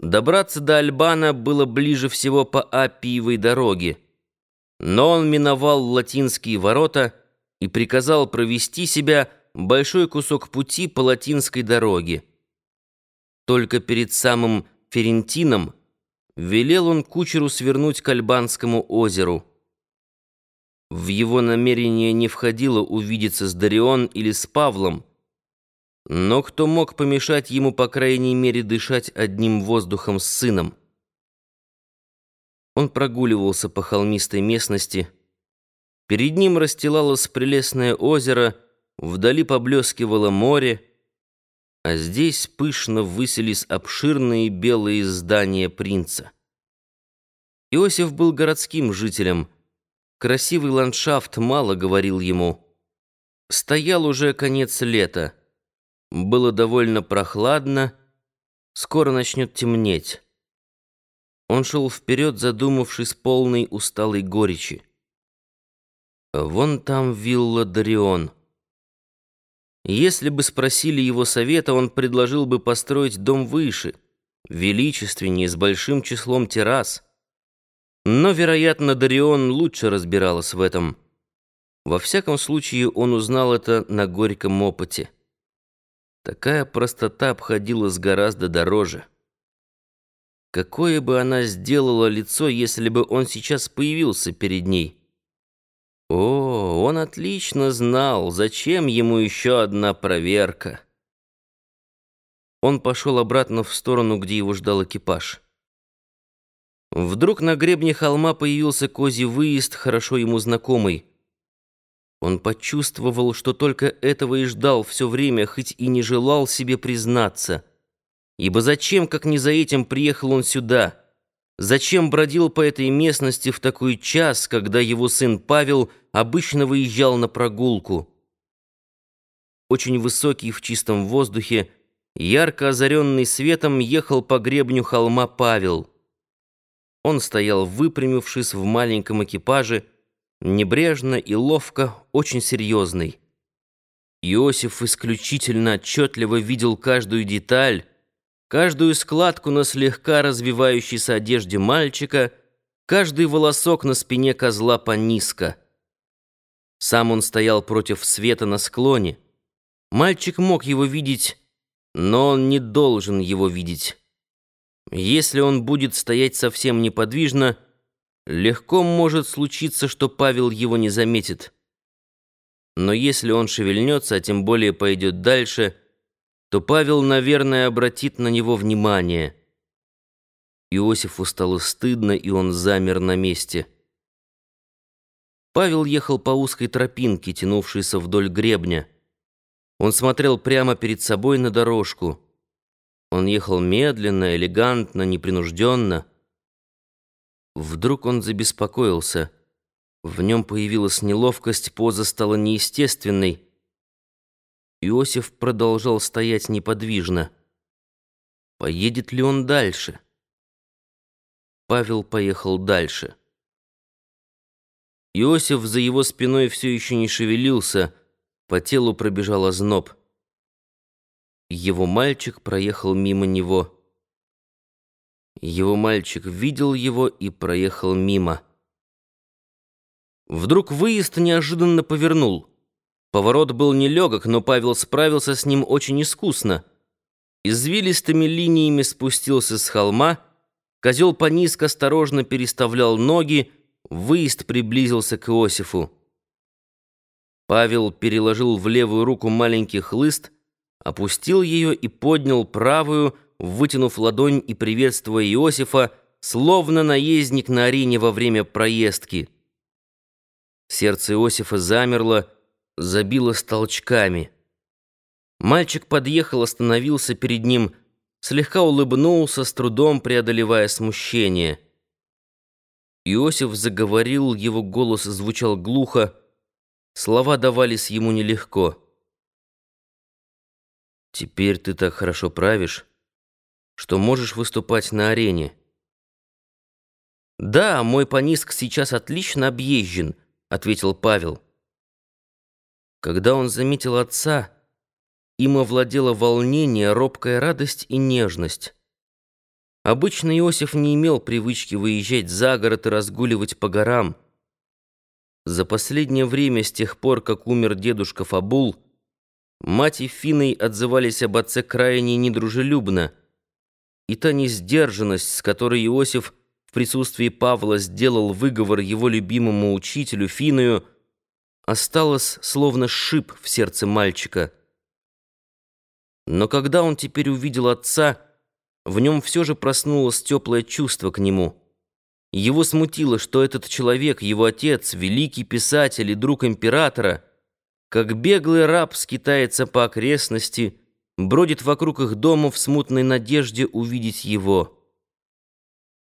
Добраться до Альбана было ближе всего по Аппиевой дороге, но он миновал латинские ворота и приказал провести себя большой кусок пути по латинской дороге. Только перед самым Ферентином велел он кучеру свернуть к Альбанскому озеру. В его намерение не входило увидеться с Дарион или с Павлом, но кто мог помешать ему, по крайней мере, дышать одним воздухом с сыном? Он прогуливался по холмистой местности. Перед ним расстилалось прелестное озеро, вдали поблескивало море, а здесь пышно высились обширные белые здания принца. Иосиф был городским жителем. Красивый ландшафт мало говорил ему. Стоял уже конец лета. Было довольно прохладно, скоро начнет темнеть. Он шел вперед, задумавшись полной усталой горечи. Вон там вилла Дарион. Если бы спросили его совета, он предложил бы построить дом выше, величественнее, с большим числом террас. Но, вероятно, Дарион лучше разбиралась в этом. Во всяком случае, он узнал это на горьком опыте. Такая простота обходилась гораздо дороже. Какое бы она сделала лицо, если бы он сейчас появился перед ней? О, он отлично знал, зачем ему еще одна проверка. Он пошел обратно в сторону, где его ждал экипаж. Вдруг на гребне холма появился козий выезд, хорошо ему знакомый. Он почувствовал, что только этого и ждал все время, хоть и не желал себе признаться. Ибо зачем, как не за этим, приехал он сюда? Зачем бродил по этой местности в такой час, когда его сын Павел обычно выезжал на прогулку? Очень высокий в чистом воздухе, ярко озаренный светом, ехал по гребню холма Павел. Он стоял, выпрямившись в маленьком экипаже, небрежно и ловко, очень серьезный. Иосиф исключительно отчетливо видел каждую деталь, каждую складку на слегка развивающейся одежде мальчика, каждый волосок на спине козла понизко. Сам он стоял против света на склоне. Мальчик мог его видеть, но он не должен его видеть. Если он будет стоять совсем неподвижно, Легко может случиться, что Павел его не заметит. Но если он шевельнется, а тем более пойдет дальше, то Павел, наверное, обратит на него внимание. Иосифу стало стыдно, и он замер на месте. Павел ехал по узкой тропинке, тянувшейся вдоль гребня. Он смотрел прямо перед собой на дорожку. Он ехал медленно, элегантно, непринужденно. Вдруг он забеспокоился. В нем появилась неловкость, поза стала неестественной. Иосиф продолжал стоять неподвижно. Поедет ли он дальше? Павел поехал дальше. Иосиф за его спиной все еще не шевелился, по телу пробежал озноб. Его мальчик проехал мимо него. Его мальчик видел его и проехал мимо. Вдруг выезд неожиданно повернул. Поворот был нелегок, но Павел справился с ним очень искусно. Извилистыми линиями спустился с холма, козел понизко осторожно переставлял ноги, выезд приблизился к Иосифу. Павел переложил в левую руку маленький хлыст, опустил ее и поднял правую, вытянув ладонь и приветствуя Иосифа, словно наездник на арене во время проездки. Сердце Иосифа замерло, забилось толчками. Мальчик подъехал, остановился перед ним, слегка улыбнулся, с трудом преодолевая смущение. Иосиф заговорил, его голос звучал глухо, слова давались ему нелегко. «Теперь ты так хорошо правишь» что можешь выступать на арене. «Да, мой Паниск сейчас отлично объезжен», — ответил Павел. Когда он заметил отца, им овладело волнение, робкая радость и нежность. Обычно Иосиф не имел привычки выезжать за город и разгуливать по горам. За последнее время, с тех пор, как умер дедушка Фабул, мать и Финой отзывались об отце крайне недружелюбно, и та несдержанность, с которой Иосиф в присутствии Павла сделал выговор его любимому учителю Финую, осталась словно шип в сердце мальчика. Но когда он теперь увидел отца, в нем все же проснулось теплое чувство к нему. Его смутило, что этот человек, его отец, великий писатель и друг императора, как беглый раб скитается по окрестности, бродит вокруг их дома в смутной надежде увидеть его.